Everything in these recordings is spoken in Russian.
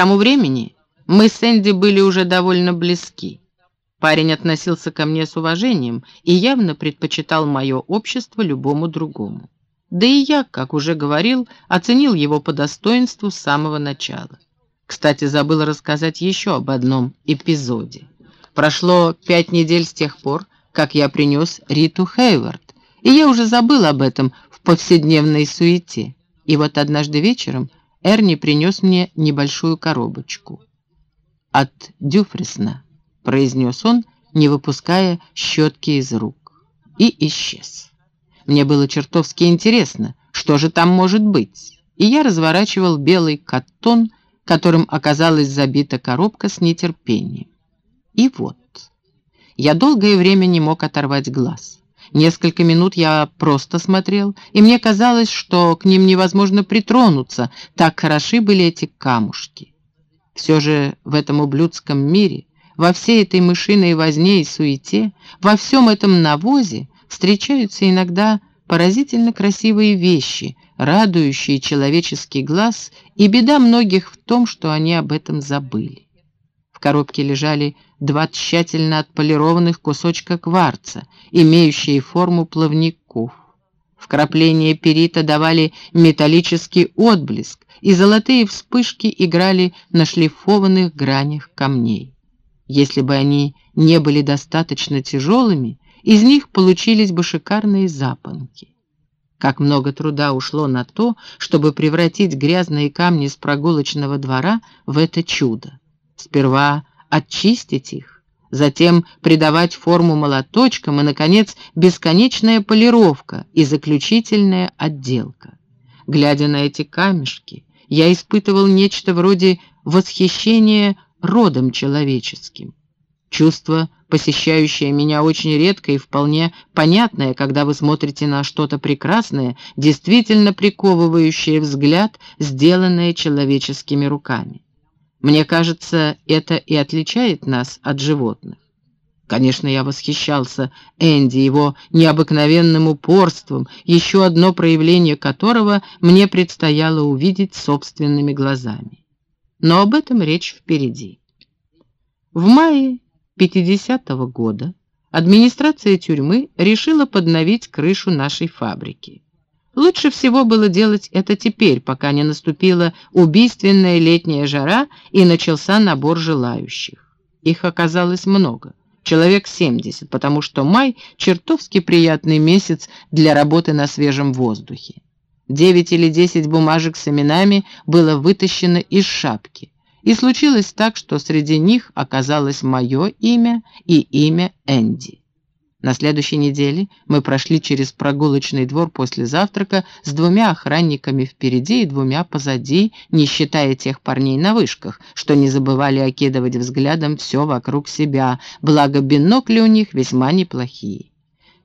тому времени мы с Энди были уже довольно близки. Парень относился ко мне с уважением и явно предпочитал мое общество любому другому. Да и я, как уже говорил, оценил его по достоинству с самого начала. Кстати, забыл рассказать еще об одном эпизоде. Прошло пять недель с тех пор, как я принес Риту Хейвард, и я уже забыл об этом в повседневной суете. И вот однажды вечером Эрни принес мне небольшую коробочку. «От Дюфрисна», — произнес он, не выпуская щетки из рук, и исчез. Мне было чертовски интересно, что же там может быть, и я разворачивал белый каттон, которым оказалась забита коробка с нетерпением. И вот, я долгое время не мог оторвать глаз. Несколько минут я просто смотрел, и мне казалось, что к ним невозможно притронуться, так хороши были эти камушки. Все же в этом ублюдском мире, во всей этой мышиной возне и суете, во всем этом навозе встречаются иногда поразительно красивые вещи, радующие человеческий глаз, и беда многих в том, что они об этом забыли. В коробке лежали два тщательно отполированных кусочка кварца, имеющие форму плавников. Вкрапления перита давали металлический отблеск, и золотые вспышки играли на шлифованных гранях камней. Если бы они не были достаточно тяжелыми, из них получились бы шикарные запонки. Как много труда ушло на то, чтобы превратить грязные камни с прогулочного двора в это чудо. Сперва очистить их, затем придавать форму молоточкам и, наконец, бесконечная полировка и заключительная отделка. Глядя на эти камешки, я испытывал нечто вроде восхищения родом человеческим. Чувство, посещающее меня очень редко и вполне понятное, когда вы смотрите на что-то прекрасное, действительно приковывающее взгляд, сделанное человеческими руками. Мне кажется, это и отличает нас от животных. Конечно, я восхищался Энди, его необыкновенным упорством, еще одно проявление которого мне предстояло увидеть собственными глазами. Но об этом речь впереди. В мае 50-го года администрация тюрьмы решила подновить крышу нашей фабрики. Лучше всего было делать это теперь, пока не наступила убийственная летняя жара и начался набор желающих. Их оказалось много, человек 70, потому что май — чертовски приятный месяц для работы на свежем воздухе. Девять или десять бумажек с именами было вытащено из шапки, и случилось так, что среди них оказалось мое имя и имя Энди. На следующей неделе мы прошли через прогулочный двор после завтрака с двумя охранниками впереди и двумя позади, не считая тех парней на вышках, что не забывали окидывать взглядом все вокруг себя, благо бинокли у них весьма неплохие.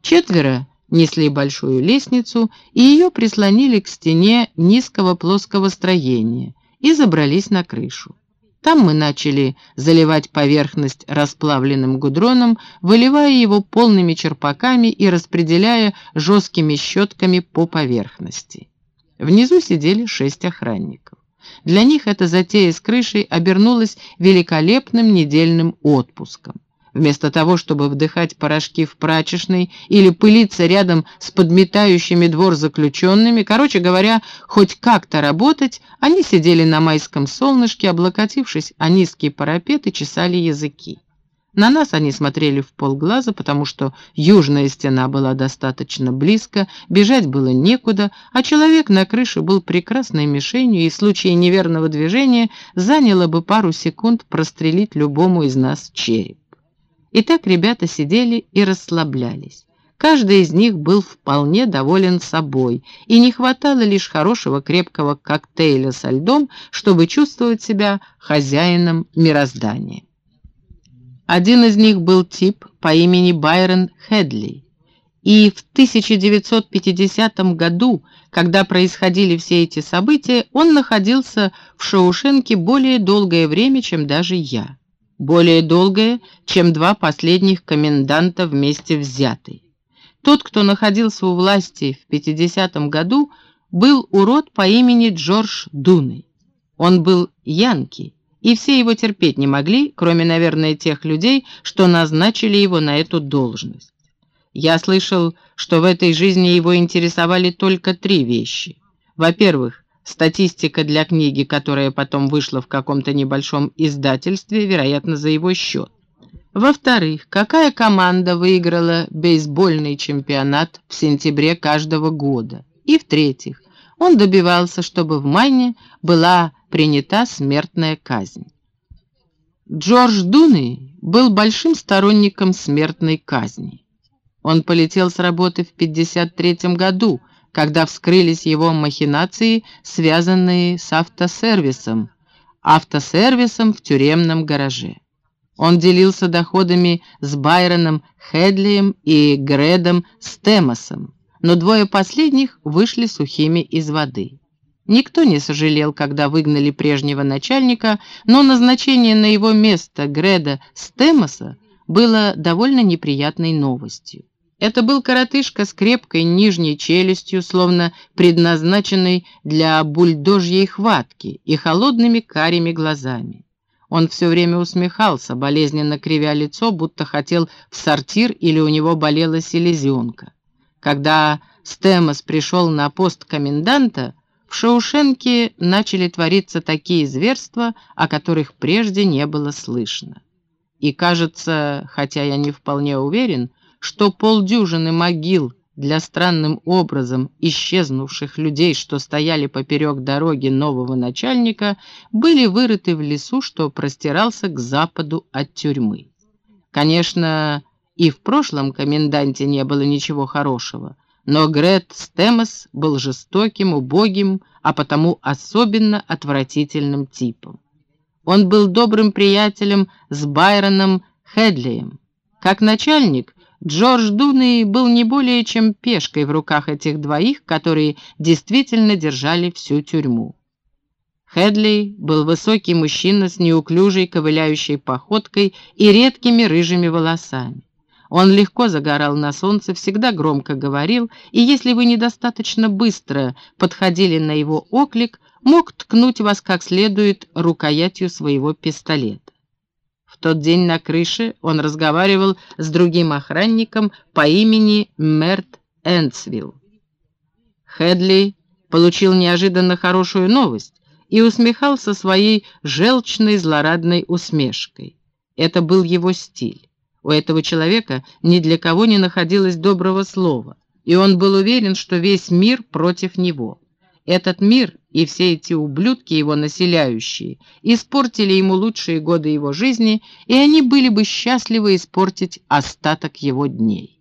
Четверо несли большую лестницу и ее прислонили к стене низкого плоского строения и забрались на крышу. Там мы начали заливать поверхность расплавленным гудроном, выливая его полными черпаками и распределяя жесткими щетками по поверхности. Внизу сидели шесть охранников. Для них эта затея с крышей обернулась великолепным недельным отпуском. Вместо того, чтобы вдыхать порошки в прачечной или пылиться рядом с подметающими двор заключенными, короче говоря, хоть как-то работать, они сидели на майском солнышке, облокотившись о низкий парапет и чесали языки. На нас они смотрели в полглаза, потому что южная стена была достаточно близко, бежать было некуда, а человек на крыше был прекрасной мишенью и в случае неверного движения заняло бы пару секунд прострелить любому из нас череп. И так ребята сидели и расслаблялись. Каждый из них был вполне доволен собой, и не хватало лишь хорошего крепкого коктейля со льдом, чтобы чувствовать себя хозяином мироздания. Один из них был тип по имени Байрон Хедли, и в 1950 году, когда происходили все эти события, он находился в Шоушенке более долгое время, чем даже я более долгое, чем два последних коменданта вместе взятые. Тот, кто находился у власти в 50-м году, был урод по имени Джордж Дуны. Он был янки и все его терпеть не могли, кроме, наверное, тех людей, что назначили его на эту должность. Я слышал, что в этой жизни его интересовали только три вещи. Во-первых, статистика для книги, которая потом вышла в каком-то небольшом издательстве, вероятно, за его счет. Во-вторых, какая команда выиграла бейсбольный чемпионат в сентябре каждого года. И в-третьих, он добивался, чтобы в Майне была принята смертная казнь. Джордж Дуны был большим сторонником смертной казни. Он полетел с работы в 1953 году, когда вскрылись его махинации, связанные с автосервисом, автосервисом в тюремном гараже. Он делился доходами с Байроном Хедлием и Гредом Стемосом, но двое последних вышли сухими из воды. Никто не сожалел, когда выгнали прежнего начальника, но назначение на его место Греда Стемоса было довольно неприятной новостью. Это был коротышка с крепкой нижней челюстью, словно предназначенной для бульдожьей хватки и холодными карими глазами. Он все время усмехался, болезненно кривя лицо, будто хотел в сортир или у него болела селезенка. Когда Стемос пришел на пост коменданта, в Шоушенке начали твориться такие зверства, о которых прежде не было слышно. И кажется, хотя я не вполне уверен, что полдюжины могил для странным образом исчезнувших людей, что стояли поперек дороги нового начальника, были вырыты в лесу, что простирался к западу от тюрьмы. Конечно, и в прошлом коменданте не было ничего хорошего, но Грет Стемос был жестоким, убогим, а потому особенно отвратительным типом. Он был добрым приятелем с Байроном Хедлием. Как начальник, Джордж Дуный был не более чем пешкой в руках этих двоих, которые действительно держали всю тюрьму. Хедли был высокий мужчина с неуклюжей ковыляющей походкой и редкими рыжими волосами. Он легко загорал на солнце, всегда громко говорил, и если вы недостаточно быстро подходили на его оклик, мог ткнуть вас как следует рукоятью своего пистолета. В тот день на крыше он разговаривал с другим охранником по имени Мерт Энсвилл. Хедли получил неожиданно хорошую новость и усмехался своей желчной злорадной усмешкой. Это был его стиль. У этого человека ни для кого не находилось доброго слова, и он был уверен, что весь мир против него. Этот мир и все эти ублюдки, его населяющие, испортили ему лучшие годы его жизни, и они были бы счастливы испортить остаток его дней.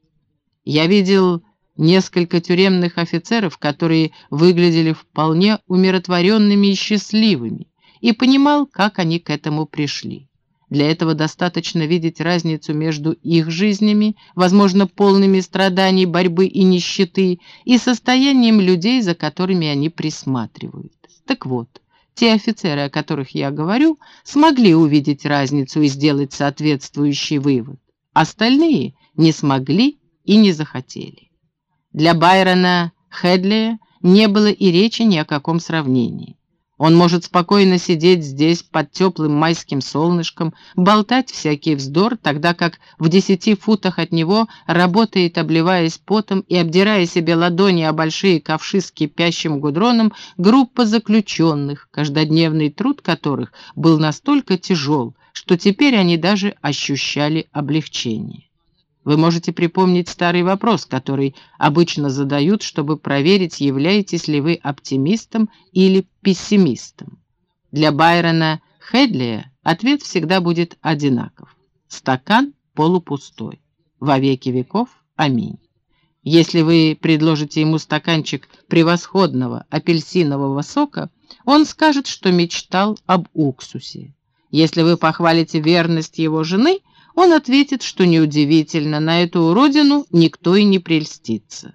Я видел несколько тюремных офицеров, которые выглядели вполне умиротворенными и счастливыми, и понимал, как они к этому пришли. Для этого достаточно видеть разницу между их жизнями, возможно, полными страданий, борьбы и нищеты, и состоянием людей, за которыми они присматривают. Так вот, те офицеры, о которых я говорю, смогли увидеть разницу и сделать соответствующий вывод. Остальные не смогли и не захотели. Для Байрона Хедлия не было и речи ни о каком сравнении. Он может спокойно сидеть здесь под теплым майским солнышком, болтать всякий вздор, тогда как в десяти футах от него работает, обливаясь потом и обдирая себе ладони о большие ковши с кипящим гудроном, группа заключенных, каждодневный труд которых был настолько тяжел, что теперь они даже ощущали облегчение. Вы можете припомнить старый вопрос, который обычно задают, чтобы проверить, являетесь ли вы оптимистом или пессимистом. Для Байрона Хедлия ответ всегда будет одинаков. Стакан полупустой. Во веки веков. Аминь. Если вы предложите ему стаканчик превосходного апельсинового сока, он скажет, что мечтал об уксусе. Если вы похвалите верность его жены – он ответит, что неудивительно, на эту уродину никто и не прельстится.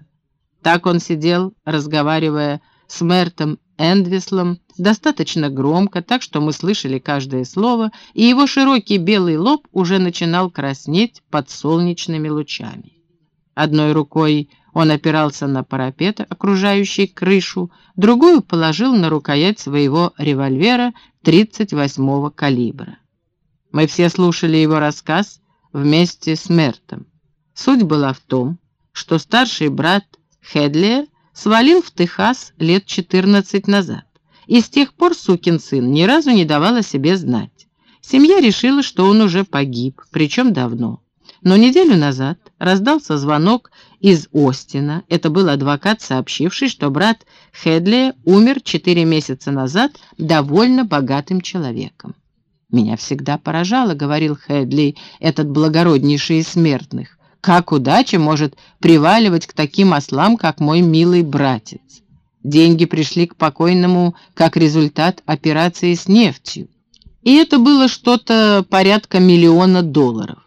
Так он сидел, разговаривая с Мертом Эндвислом, достаточно громко, так что мы слышали каждое слово, и его широкий белый лоб уже начинал краснеть под солнечными лучами. Одной рукой Он опирался на парапет, окружающий крышу, другую положил на рукоять своего револьвера 38-го калибра. Мы все слушали его рассказ вместе с Мертом. Суть была в том, что старший брат Хедлия свалил в Техас лет 14 назад, и с тех пор сукин сын ни разу не давал о себе знать. Семья решила, что он уже погиб, причем давно. Но неделю назад раздался звонок из Остина. Это был адвокат, сообщивший, что брат Хедли умер четыре месяца назад довольно богатым человеком. «Меня всегда поражало», — говорил Хедли, — «этот благороднейший из смертных. Как удача может приваливать к таким ослам, как мой милый братец? Деньги пришли к покойному как результат операции с нефтью. И это было что-то порядка миллиона долларов.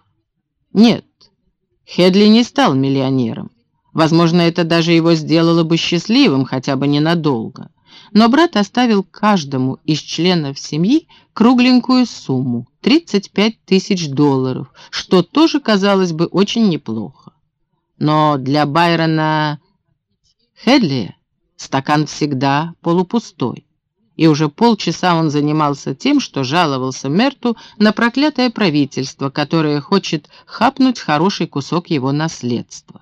Нет, Хедли не стал миллионером. Возможно, это даже его сделало бы счастливым, хотя бы ненадолго. Но брат оставил каждому из членов семьи кругленькую сумму – 35 тысяч долларов, что тоже казалось бы очень неплохо. Но для Байрона Хедли стакан всегда полупустой и уже полчаса он занимался тем, что жаловался Мерту на проклятое правительство, которое хочет хапнуть хороший кусок его наследства.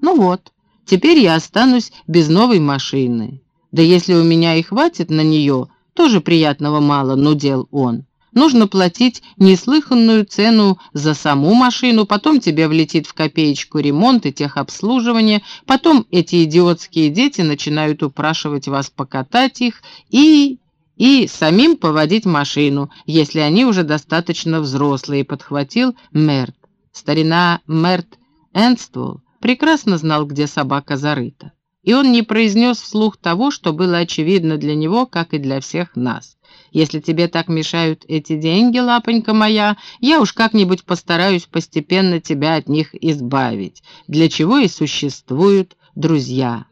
Ну вот, теперь я останусь без новой машины. Да если у меня и хватит на нее, тоже приятного мало, нудел он. Нужно платить неслыханную цену за саму машину, потом тебе влетит в копеечку ремонт и техобслуживание, потом эти идиотские дети начинают упрашивать вас покатать их и... и самим поводить машину, если они уже достаточно взрослые, подхватил Мерт. Старина Мерт Энствол прекрасно знал, где собака зарыта. И он не произнес вслух того, что было очевидно для него, как и для всех нас. Если тебе так мешают эти деньги, лапонька моя, я уж как-нибудь постараюсь постепенно тебя от них избавить, для чего и существуют друзья.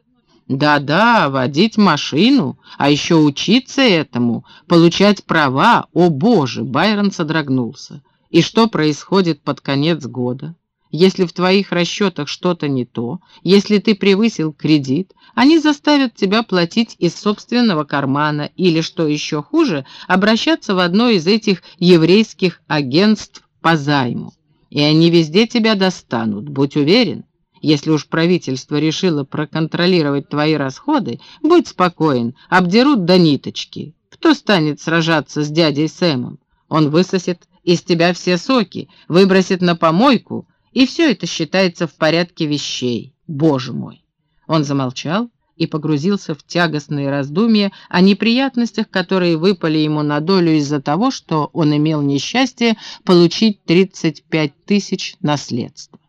Да-да, водить машину, а еще учиться этому, получать права, о боже, Байрон содрогнулся. И что происходит под конец года? Если в твоих расчетах что-то не то, если ты превысил кредит, они заставят тебя платить из собственного кармана или, что еще хуже, обращаться в одно из этих еврейских агентств по займу. И они везде тебя достанут, будь уверен. Если уж правительство решило проконтролировать твои расходы, будь спокоен, обдерут до ниточки. Кто станет сражаться с дядей Сэмом? Он высосет из тебя все соки, выбросит на помойку, и все это считается в порядке вещей. Боже мой!» Он замолчал и погрузился в тягостные раздумья о неприятностях, которые выпали ему на долю из-за того, что он имел несчастье получить 35 тысяч наследства.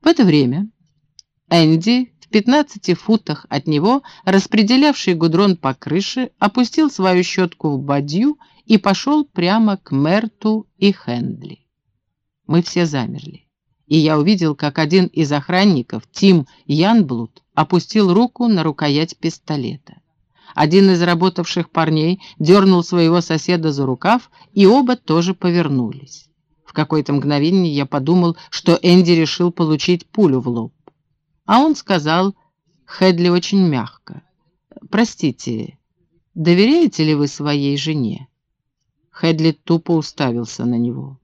В это время Энди в 15 футах от него, распределявший гудрон по крыше, опустил свою щетку в бадью и пошел прямо к Мерту и Хендли. Мы все замерли. И я увидел, как один из охранников, Тим Янблуд, опустил руку на рукоять пистолета. Один из работавших парней дернул своего соседа за рукав, и оба тоже повернулись. В какое-то мгновение я подумал, что Энди решил получить пулю в лоб. А он сказал Хедли очень мягко. «Простите, доверяете ли вы своей жене?» Хедли тупо уставился на него.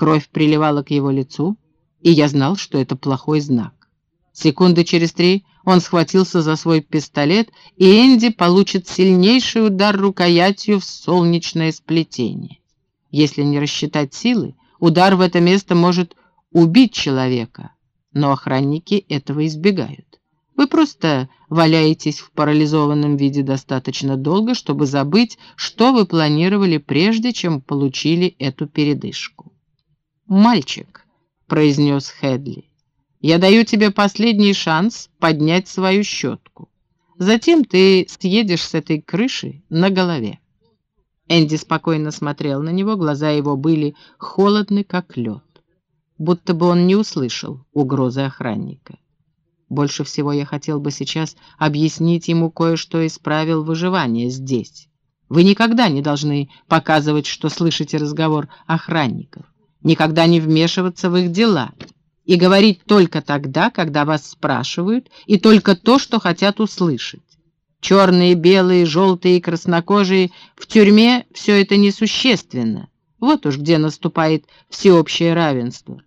Кровь приливала к его лицу, и я знал, что это плохой знак. Секунды через три он схватился за свой пистолет, и Энди получит сильнейший удар рукоятью в солнечное сплетение. Если не рассчитать силы, удар в это место может убить человека, но охранники этого избегают. Вы просто валяетесь в парализованном виде достаточно долго, чтобы забыть, что вы планировали прежде, чем получили эту передышку. «Мальчик», — произнес Хедли, — «я даю тебе последний шанс поднять свою щетку. Затем ты съедешь с этой крыши на голове». Энди спокойно смотрел на него, глаза его были холодны, как лед. Будто бы он не услышал угрозы охранника. Больше всего я хотел бы сейчас объяснить ему кое-что из правил выживания здесь. Вы никогда не должны показывать, что слышите разговор охранников никогда не вмешиваться в их дела. и говорить только тогда, когда вас спрашивают, и только то, что хотят услышать. Черные, белые, желтые и краснокожие в тюрьме все это несущественно. Вот уж где наступает всеобщее равенство.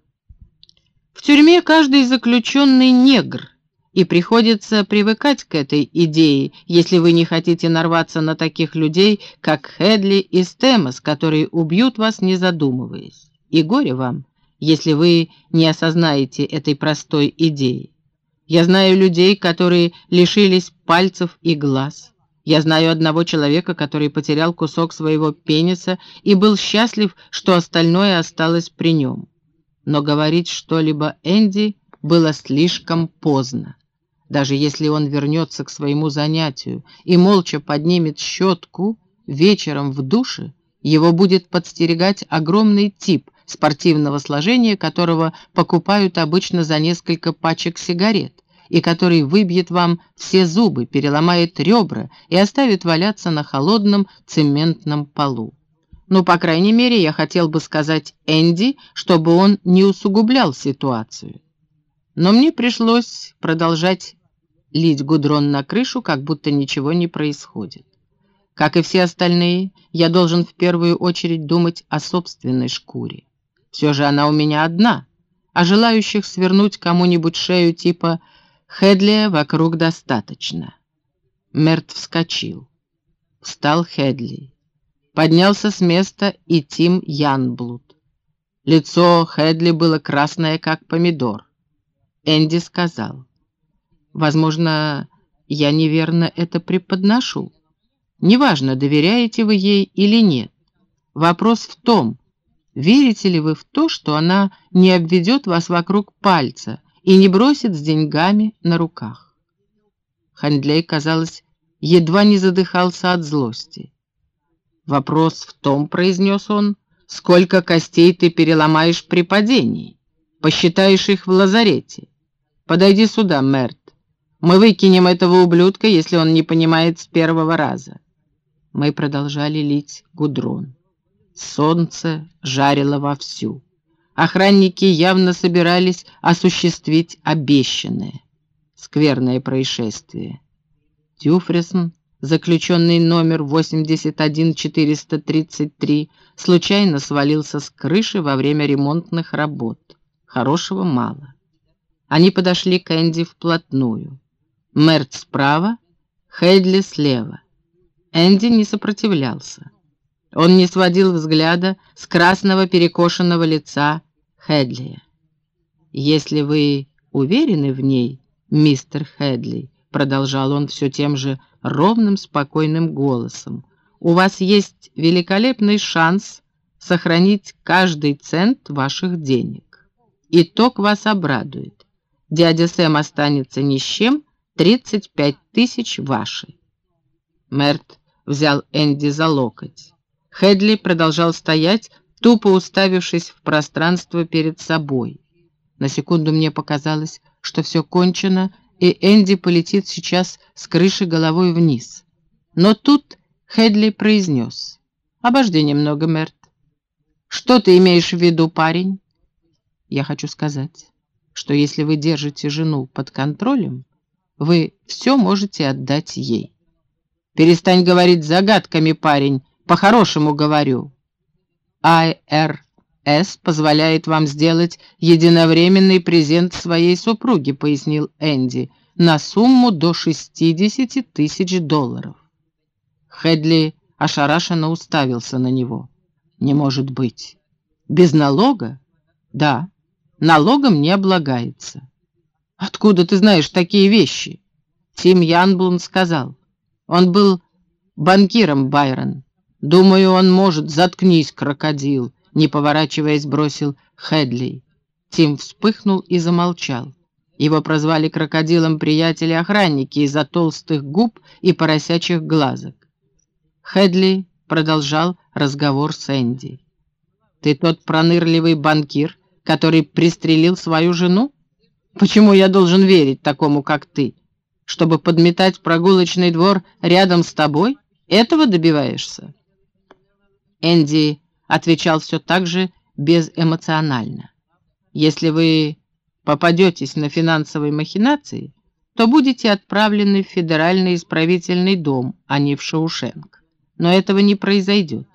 В тюрьме каждый заключенный негр, и приходится привыкать к этой идее, если вы не хотите нарваться на таких людей, как Хедли и Стемос, которые убьют вас, не задумываясь. И горе вам, если вы не осознаете этой простой идеи. Я знаю людей, которые лишились пальцев и глаз. Я знаю одного человека, который потерял кусок своего пениса и был счастлив, что остальное осталось при нем. Но говорить что-либо Энди было слишком поздно. Даже если он вернется к своему занятию и молча поднимет щетку, вечером в душе его будет подстерегать огромный тип спортивного сложения, которого покупают обычно за несколько пачек сигарет, и который выбьет вам все зубы, переломает ребра и оставит валяться на холодном цементном полу. Ну, по крайней мере, я хотел бы сказать Энди, чтобы он не усугублял ситуацию. Но мне пришлось продолжать лить гудрон на крышу, как будто ничего не происходит. Как и все остальные, я должен в первую очередь думать о собственной шкуре. Все же она у меня одна, а желающих свернуть кому-нибудь шею типа «Хедлия вокруг достаточно». Мерт вскочил. Встал Хедли. Поднялся с места и Тим Янблуд. Лицо Хедли было красное, как помидор. Энди сказал. Возможно, я неверно это преподношу. Неважно, доверяете вы ей или нет. Вопрос в том, верите ли вы в то, что она не обведет вас вокруг пальца и не бросит с деньгами на руках. Хандлей, казалось, едва не задыхался от злости. «Вопрос в том, — произнес он, — сколько костей ты переломаешь при падении. Посчитаешь их в лазарете. Подойди сюда, Мерт. Мы выкинем этого ублюдка, если он не понимает с первого раза. Мы продолжали лить гудрон. Солнце жарило вовсю. Охранники явно собирались осуществить обещанное. Скверное происшествие. Тюфрисон, заключенный номер 81433, случайно свалился с крыши во время ремонтных работ. Хорошего мало. Они подошли к Энди вплотную. Мерт справа, Хейдли слева. Энди не сопротивлялся. Он не сводил взгляда с красного перекошенного лица Хедлия. «Если вы уверены в ней, мистер Хедли», продолжал он все тем же ровным, спокойным голосом, «у вас есть великолепный шанс сохранить каждый цент ваших денег. Итог вас обрадует. Дядя Сэм останется ни с чем, 35 тысяч ваши». Мерт взял Энди за локоть. Хедли продолжал стоять, тупо уставившись в пространство перед собой. На секунду мне показалось, что все кончено, и Энди полетит сейчас с крыши головой вниз. Но тут Хедли произнес. «Обожди немного, Мерт». «Что ты имеешь в виду, парень?» «Я хочу сказать, что если вы держите жену под контролем, вы все можете отдать ей. Перестань говорить загадками, парень, по-хорошему говорю. IRS позволяет вам сделать единовременный презент своей супруге, пояснил Энди, на сумму до 60 тысяч долларов. Хедли ошарашенно уставился на него. «Не может быть. Без налога?» «Да, налогом не облагается. «Откуда ты знаешь такие вещи?» Тим Янблун сказал. «Он был банкиром, Байрон. Думаю, он может. Заткнись, крокодил!» Не поворачиваясь, бросил Хедли. Тим вспыхнул и замолчал. Его прозвали крокодилом приятели-охранники из-за толстых губ и поросячьих глазок. Хедли продолжал разговор с Энди. «Ты тот пронырливый банкир, который пристрелил свою жену?» Почему я должен верить такому, как ты? Чтобы подметать прогулочный двор рядом с тобой? Этого добиваешься?» Энди отвечал все так же безэмоционально. «Если вы попадетесь на финансовые махинации, то будете отправлены в Федеральный исправительный дом, а не в Шаушенк. Но этого не произойдет.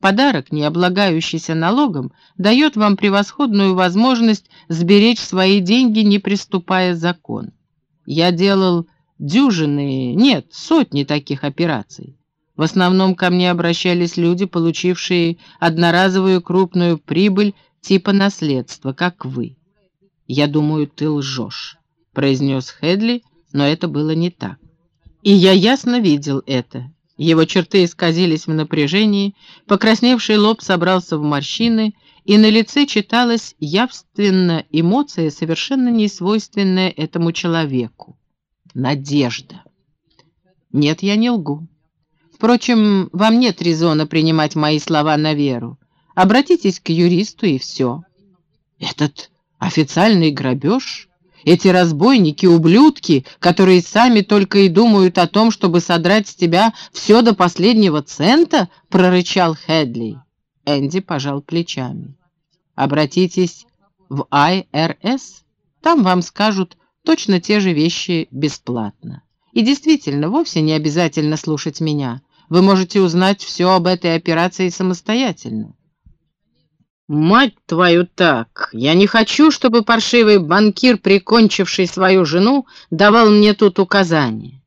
Подарок, не облагающийся налогом, дает вам превосходную возможность сберечь свои деньги, не приступая закон. Я делал дюжины, нет, сотни таких операций. В основном ко мне обращались люди, получившие одноразовую крупную прибыль типа наследства, как вы. «Я думаю, ты лжешь», — произнес Хедли, но это было не так. И я ясно видел это. Его черты исказились в напряжении, покрасневший лоб собрался в морщины, и на лице читалась явственно эмоция, совершенно несвойственная этому человеку. Надежда. Нет, я не лгу. Впрочем, вам нет резона принимать мои слова на веру. Обратитесь к юристу и все. Этот официальный грабеж? Эти разбойники-ублюдки, которые сами только и думают о том, чтобы содрать с тебя все до последнего цента, прорычал Хедли. Энди пожал плечами. Обратитесь в IRS, там вам скажут точно те же вещи бесплатно. И действительно, вовсе не обязательно слушать меня. Вы можете узнать все об этой операции самостоятельно. «Мать твою так! Я не хочу, чтобы паршивый банкир, прикончивший свою жену, давал мне тут указания.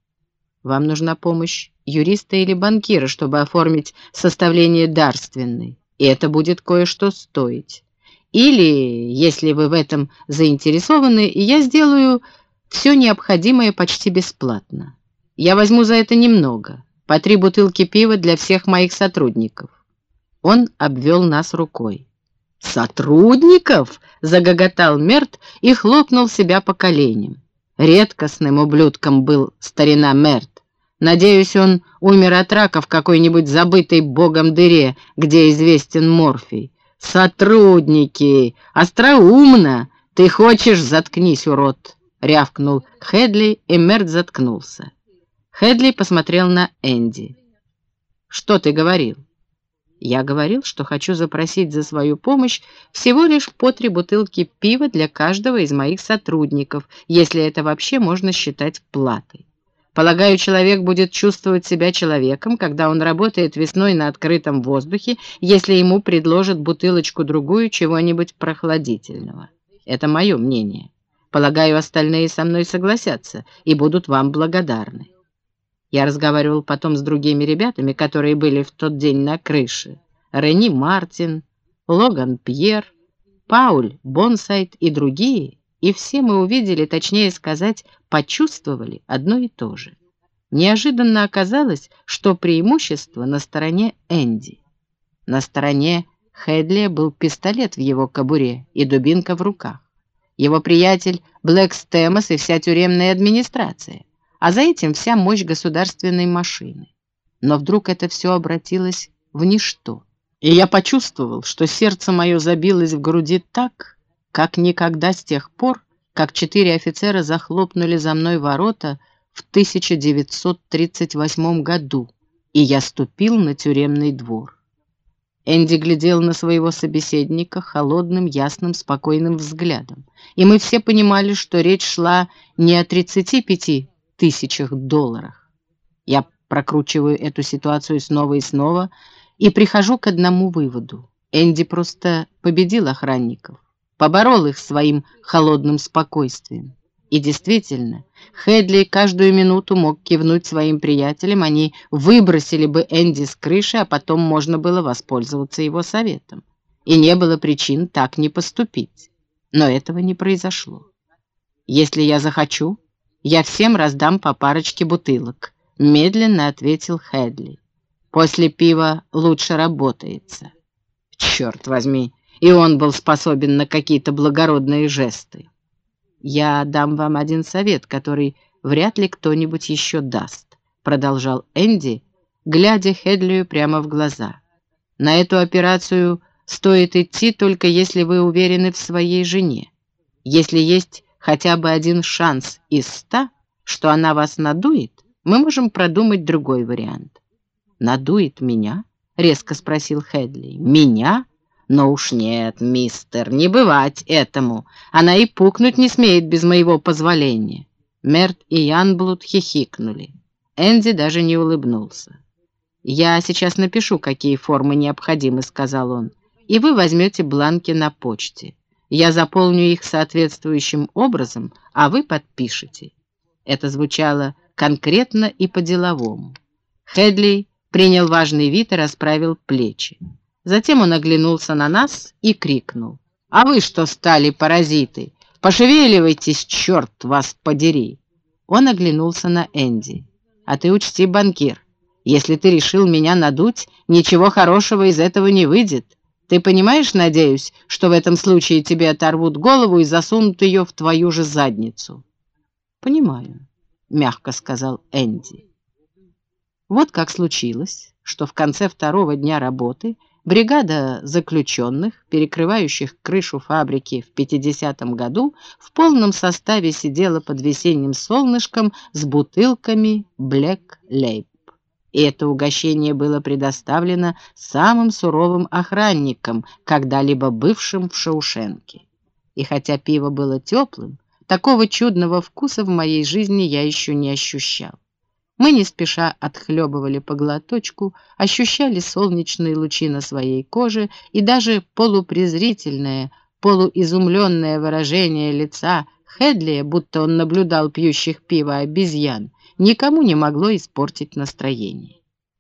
Вам нужна помощь юриста или банкира, чтобы оформить составление дарственной, и это будет кое-что стоить. Или, если вы в этом заинтересованы, я сделаю все необходимое почти бесплатно. Я возьму за это немного, по три бутылки пива для всех моих сотрудников». Он обвел нас рукой. «Сотрудников?» — загоготал Мерт и хлопнул себя по коленям. Редкостным ублюдком был старина Мерт. Надеюсь, он умер от рака в какой-нибудь забытой богом дыре, где известен Морфий. «Сотрудники! Остроумно! Ты хочешь, заткнись, урод!» — рявкнул Хедли, и Мерт заткнулся. Хедли посмотрел на Энди. «Что ты говорил?» Я говорил, что хочу запросить за свою помощь всего лишь по три бутылки пива для каждого из моих сотрудников, если это вообще можно считать платой. Полагаю, человек будет чувствовать себя человеком, когда он работает весной на открытом воздухе, если ему предложат бутылочку-другую чего-нибудь прохладительного. Это мое мнение. Полагаю, остальные со мной согласятся и будут вам благодарны. Я разговаривал потом с другими ребятами, которые были в тот день на крыше. Рени Мартин, Логан Пьер, Пауль Бонсайт и другие, и все мы увидели, точнее сказать, почувствовали одно и то же. Неожиданно оказалось, что преимущество на стороне Энди. На стороне Хедли был пистолет в его кобуре и дубинка в руках. Его приятель Блэк Стэмос и вся тюремная администрация а за этим вся мощь государственной машины. Но вдруг это все обратилось в ничто, и я почувствовал, что сердце мое забилось в груди так, как никогда с тех пор, как четыре офицера захлопнули за мной ворота в 1938 году, и я ступил на тюремный двор. Энди глядел на своего собеседника холодным, ясным, спокойным взглядом, и мы все понимали, что речь шла не о 35 тысячах долларах. Я прокручиваю эту ситуацию снова и снова и прихожу к одному выводу. Энди просто победил охранников, поборол их своим холодным спокойствием. И действительно, Хедли каждую минуту мог кивнуть своим приятелям, они выбросили бы Энди с крыши, а потом можно было воспользоваться его советом. И не было причин так не поступить. Но этого не произошло. Если я захочу, «Я всем раздам по парочке бутылок», — медленно ответил Хедли. «После пива лучше работается». Черт возьми, и он был способен на какие-то благородные жесты. «Я дам вам один совет, который вряд ли кто-нибудь еще даст», — продолжал Энди, глядя Хедлию прямо в глаза. «На эту операцию стоит идти только если вы уверены в своей жене. Если есть хотя бы один шанс из ста, что она вас надует, мы можем продумать другой вариант. «Надует меня?» — резко спросил Хедли. «Меня? Но уж нет, мистер, не бывать этому. Она и пукнуть не смеет без моего позволения. Мерт и Янблуд хихикнули. Энди даже не улыбнулся. «Я сейчас напишу, какие формы необходимы», — сказал он, «и вы возьмете бланки на почте. Я заполню их соответствующим образом, а вы подпишете». Это звучало конкретно и по-деловому. Хедли принял важный вид и расправил плечи. Затем он оглянулся на нас и крикнул. «А вы что стали, паразиты? Пошевеливайтесь, черт вас подери!» Он оглянулся на Энди. «А ты учти, банкир, если ты решил меня надуть, ничего хорошего из этого не выйдет. Ты понимаешь, надеюсь, что в этом случае тебе оторвут голову и засунут ее в твою же задницу?» «Понимаю», — мягко сказал Энди. Вот как случилось, что в конце второго дня работы — Бригада заключенных, перекрывающих крышу фабрики в 50-м году, в полном составе сидела под весенним солнышком с бутылками «Блэк Лейб». И это угощение было предоставлено самым суровым охранникам, когда-либо бывшим в Шаушенке. И хотя пиво было теплым, такого чудного вкуса в моей жизни я еще не ощущал. Мы не спеша отхлебывали по глоточку, ощущали солнечные лучи на своей коже и даже полупрезрительное, полуизумленное выражение лица Хедлия, будто он наблюдал пьющих пиво обезьян, никому не могло испортить настроение.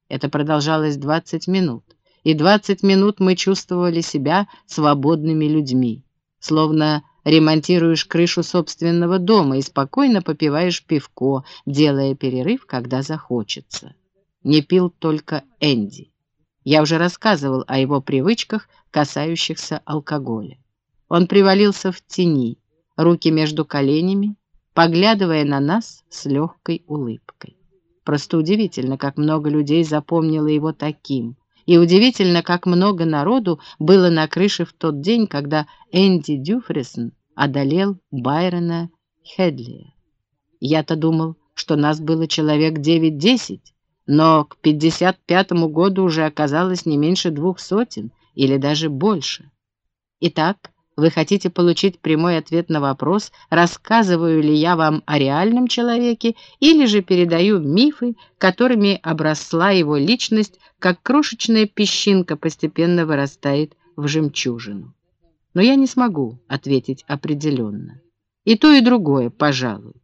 Это продолжалось 20 минут, и 20 минут мы чувствовали себя свободными людьми, словно ремонтируешь крышу собственного дома и спокойно попиваешь пивко, делая перерыв, когда захочется. Не пил только Энди. Я уже рассказывал о его привычках, касающихся алкоголя. Он привалился в тени, руки между коленями, поглядывая на нас с легкой улыбкой. Просто удивительно, как много людей запомнило его таким, и удивительно, как много народу было на крыше в тот день, когда Энди Дюфрисон одолел Байрона Хедли. Я-то думал, что нас было человек 9-10, но к 55-му году уже оказалось не меньше двух сотен или даже больше. Итак, вы хотите получить прямой ответ на вопрос, рассказываю ли я вам о реальном человеке или же передаю мифы, которыми обросла его личность, как крошечная песчинка постепенно вырастает в жемчужину. Но я не смогу ответить определенно. И то, и другое, пожалуй.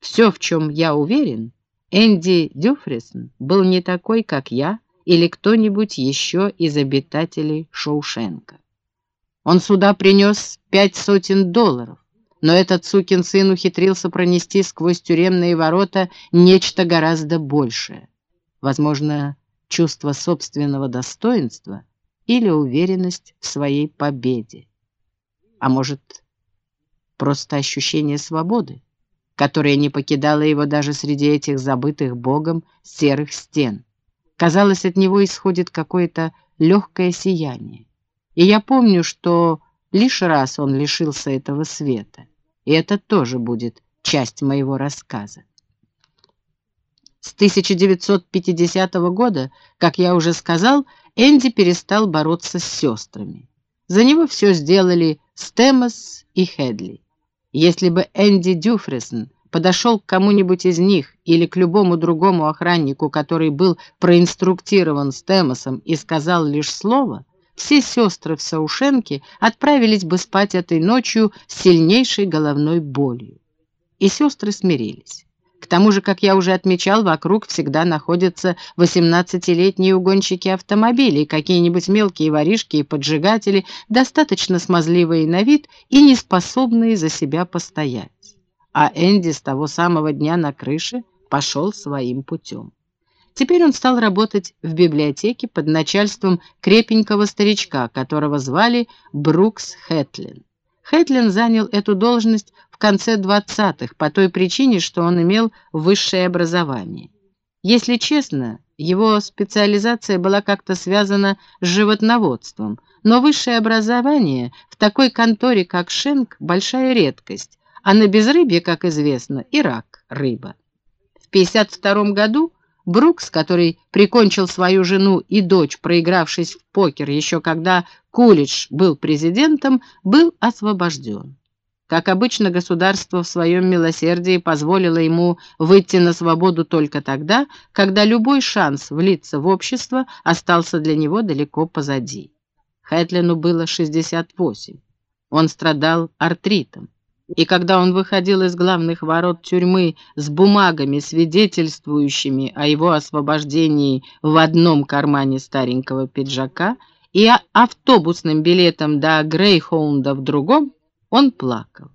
Все, в чем я уверен, Энди Дюфрисон был не такой, как я или кто-нибудь еще из обитателей Шоушенка. Он сюда принес пять сотен долларов, но этот сукин сын ухитрился пронести сквозь тюремные ворота нечто гораздо большее. Возможно, чувство собственного достоинства или уверенность в своей победе. А может, просто ощущение свободы, которое не покидало его даже среди этих забытых Богом серых стен. Казалось, от него исходит какое-то легкое сияние. И я помню, что лишь раз он лишился этого света. И это тоже будет часть моего рассказа. С 1950 года, как я уже сказал, Энди перестал бороться с сестрами. За него все сделали Стемос и Хедли. Если бы Энди Дюфресон подошел к кому-нибудь из них или к любому другому охраннику, который был проинструктирован Стемосом и сказал лишь слово, все сестры в Саушенке отправились бы спать этой ночью с сильнейшей головной болью. И сестры смирились. К тому же, как я уже отмечал, вокруг всегда находятся 18-летние угонщики автомобилей, какие-нибудь мелкие воришки и поджигатели, достаточно смазливые на вид и не способные за себя постоять. А Энди с того самого дня на крыше пошел своим путем. Теперь он стал работать в библиотеке под начальством крепенького старичка, которого звали Брукс Хэтлин. Хэтлин занял эту должность в конце 20-х по той причине, что он имел высшее образование. Если честно, его специализация была как-то связана с животноводством, но высшее образование в такой конторе, как Шенк, большая редкость, а на безрыбье, как известно, и рак рыба. В 1952 году Брукс, который прикончил свою жену и дочь, проигравшись в покер еще когда Кулич был президентом, был освобожден. Как обычно, государство в своем милосердии позволило ему выйти на свободу только тогда, когда любой шанс влиться в общество остался для него далеко позади. Хэтлину было 68. Он страдал артритом. И когда он выходил из главных ворот тюрьмы с бумагами, свидетельствующими о его освобождении в одном кармане старенького пиджака и автобусным билетом до Грейхоунда в другом, он плакал.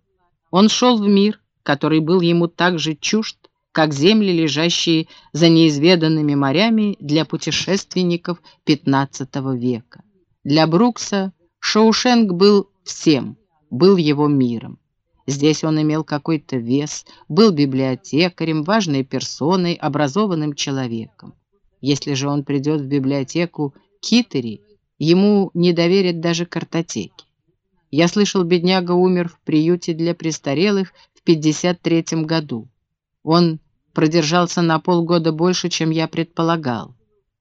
Он шел в мир, который был ему так же чужд, как земли, лежащие за неизведанными морями для путешественников XV века. Для Брукса Шоушенк был всем, был его миром. Здесь он имел какой-то вес, был библиотекарем, важной персоной, образованным человеком. Если же он придет в библиотеку Китери, ему не доверят даже картотеки. Я слышал, бедняга умер в приюте для престарелых в 53 году. Он продержался на полгода больше, чем я предполагал.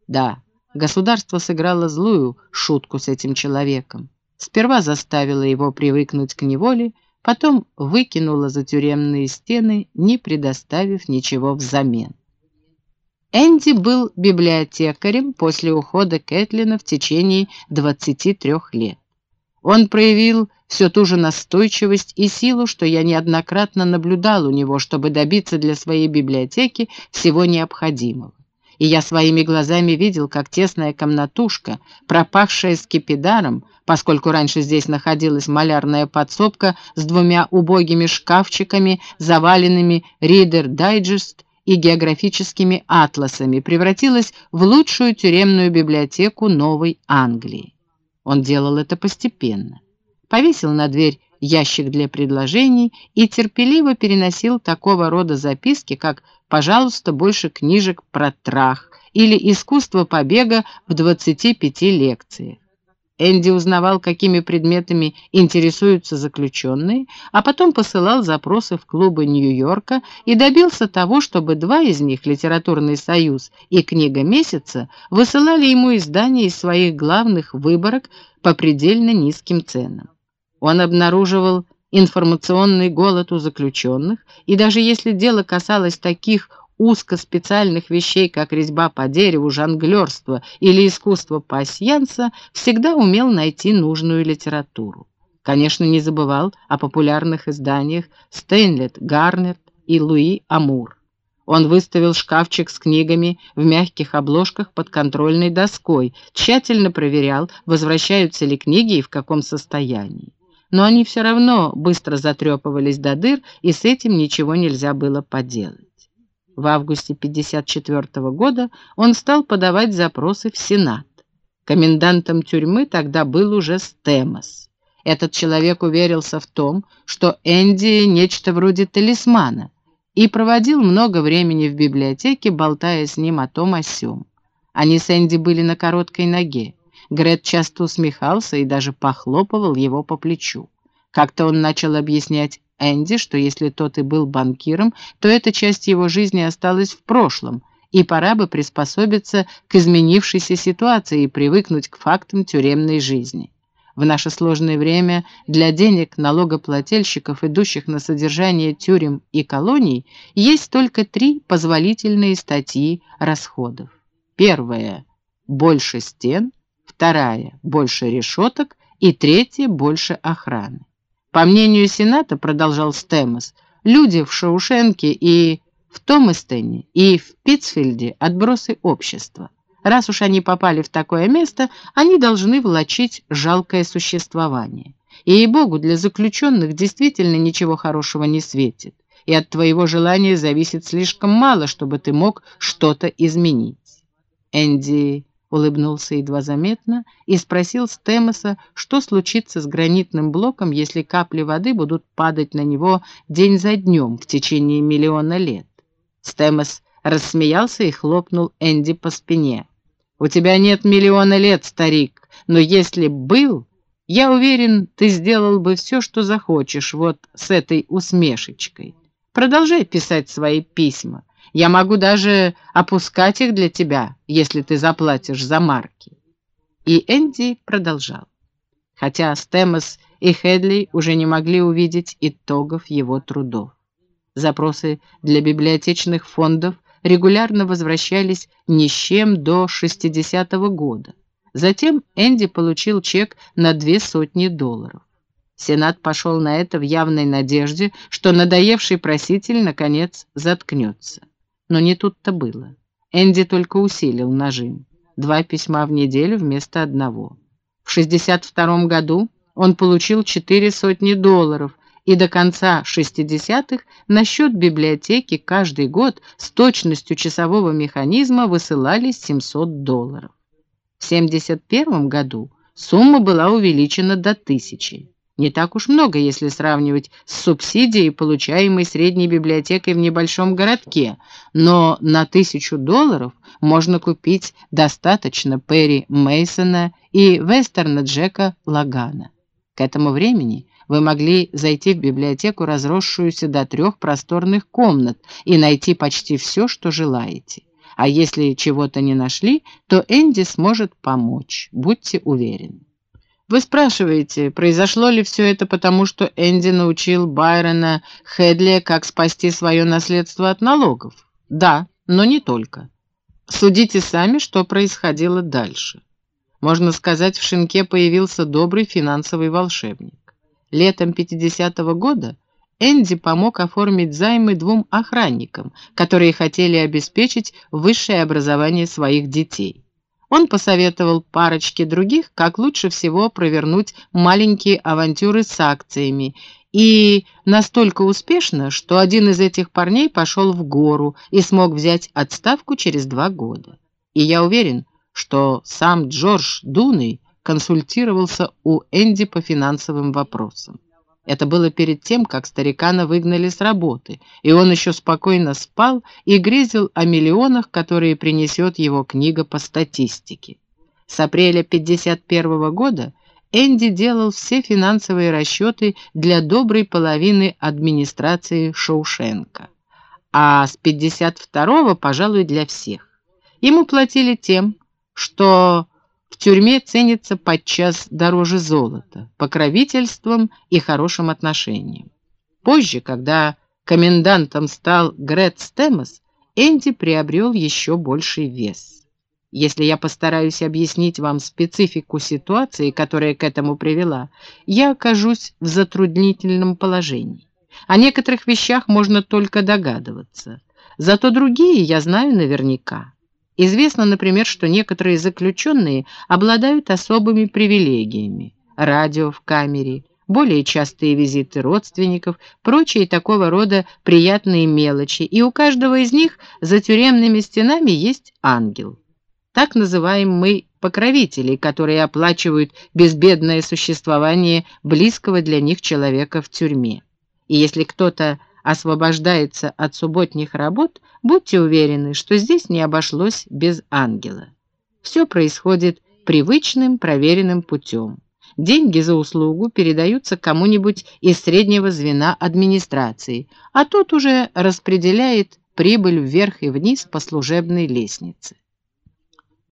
Да, государство сыграло злую шутку с этим человеком. Сперва заставило его привыкнуть к неволе, потом выкинула за тюремные стены, не предоставив ничего взамен. Энди был библиотекарем после ухода Кэтлина в течение 23 лет. Он проявил всю ту же настойчивость и силу, что я неоднократно наблюдал у него, чтобы добиться для своей библиотеки всего необходимого и я своими глазами видел, как тесная комнатушка, пропахшая скипидаром, поскольку раньше здесь находилась малярная подсобка с двумя убогими шкафчиками, заваленными Reader Digest и географическими атласами, превратилась в лучшую тюремную библиотеку Новой Англии. Он делал это постепенно. Повесил на дверь ящик для предложений и терпеливо переносил такого рода записки, как пожалуйста, больше книжек про трах или искусство побега в 25 лекциях. Энди узнавал, какими предметами интересуются заключенные, а потом посылал запросы в клубы Нью-Йорка и добился того, чтобы два из них, «Литературный союз» и «Книга месяца», высылали ему издания из своих главных выборок по предельно низким ценам. Он обнаруживал информационный голод у заключенных, и даже если дело касалось таких узкоспециальных вещей, как резьба по дереву, жонглерство или искусство пасьянса, всегда умел найти нужную литературу. Конечно, не забывал о популярных изданиях Стейнлет, Гарнет и Луи Амур. Он выставил шкафчик с книгами в мягких обложках под контрольной доской, тщательно проверял, возвращаются ли книги и в каком состоянии но они все равно быстро затрепывались до дыр, и с этим ничего нельзя было поделать. В августе 1954 года он стал подавать запросы в Сенат. Комендантом тюрьмы тогда был уже Стемос. Этот человек уверился в том, что Энди нечто вроде талисмана, и проводил много времени в библиотеке, болтая с ним о том о сём. Они с Энди были на короткой ноге. Грет часто усмехался и даже похлопывал его по плечу. Как-то он начал объяснять Энди, что если тот и был банкиром, то эта часть его жизни осталась в прошлом, и пора бы приспособиться к изменившейся ситуации и привыкнуть к фактам тюремной жизни. В наше сложное время для денег налогоплательщиков, идущих на содержание тюрем и колоний, есть только три позволительные статьи расходов. Первая – больше стен – вторая — больше решеток и третья — больше охраны. По мнению Сената, продолжал Стэмос, люди в Шаушенке и в Томастене и в Питцфильде — отбросы общества. Раз уж они попали в такое место, они должны влачить жалкое существование. И, ей-богу, для заключенных действительно ничего хорошего не светит, и от твоего желания зависит слишком мало, чтобы ты мог что-то изменить. Энди улыбнулся едва заметно и спросил Стемоса, что случится с гранитным блоком, если капли воды будут падать на него день за днем в течение миллиона лет. Стемос рассмеялся и хлопнул Энди по спине. «У тебя нет миллиона лет, старик, но если был, я уверен, ты сделал бы все, что захочешь, вот с этой усмешечкой. Продолжай писать свои письма. Я могу даже опускать их для тебя, если ты заплатишь за марки». И Энди продолжал. Хотя Стэмос и Хедли уже не могли увидеть итогов его трудов. Запросы для библиотечных фондов регулярно возвращались ни с чем до 60-го года. Затем Энди получил чек на две сотни долларов. Сенат пошел на это в явной надежде, что надоевший проситель, наконец, заткнется. Но не тут-то было. Энди только усилил нажим. Два письма в неделю вместо одного. В 62 году он получил четыре сотни долларов, и до конца 60-х на счет библиотеки каждый год с точностью часового механизма высылались 700 долларов. В 71 году сумма была увеличена до тысячи. Не так уж много, если сравнивать с субсидией, получаемой средней библиотекой в небольшом городке, но на тысячу долларов можно купить достаточно Перри Мейсона и Вестерна Джека Лагана. К этому времени вы могли зайти в библиотеку, разросшуюся до трех просторных комнат, и найти почти все, что желаете. А если чего-то не нашли, то Энди сможет помочь, будьте уверены. Вы спрашиваете, произошло ли все это потому, что Энди научил Байрона Хедли, как спасти свое наследство от налогов? Да, но не только. Судите сами, что происходило дальше. Можно сказать, в Шинке появился добрый финансовый волшебник. Летом 50-го года Энди помог оформить займы двум охранникам, которые хотели обеспечить высшее образование своих детей. Он посоветовал парочке других, как лучше всего провернуть маленькие авантюры с акциями, и настолько успешно, что один из этих парней пошел в гору и смог взять отставку через два года. И я уверен, что сам Джордж Дуный консультировался у Энди по финансовым вопросам. Это было перед тем, как старикана выгнали с работы, и он еще спокойно спал и грезил о миллионах, которые принесет его книга по статистике. С апреля 1951 года Энди делал все финансовые расчеты для доброй половины администрации Шоушенка, а с 52-го, пожалуй, для всех. Ему платили тем, что в тюрьме ценится подчас дороже золота, покровительством и хорошим отношением. Позже, когда комендантом стал Грет Стэмос, Энди приобрел еще больший вес. Если я постараюсь объяснить вам специфику ситуации, которая к этому привела, я окажусь в затруднительном положении. О некоторых вещах можно только догадываться, зато другие я знаю наверняка. Известно, например, что некоторые заключенные обладают особыми привилегиями. Радио в камере, более частые визиты родственников, прочие такого рода приятные мелочи, и у каждого из них за тюремными стенами есть ангел. Так называем мы покровителей, которые оплачивают безбедное существование близкого для них человека в тюрьме. И если кто-то освобождается от субботних работ, будьте уверены, что здесь не обошлось без ангела. Все происходит привычным проверенным путем. Деньги за услугу передаются кому-нибудь из среднего звена администрации, а тот уже распределяет прибыль вверх и вниз по служебной лестнице.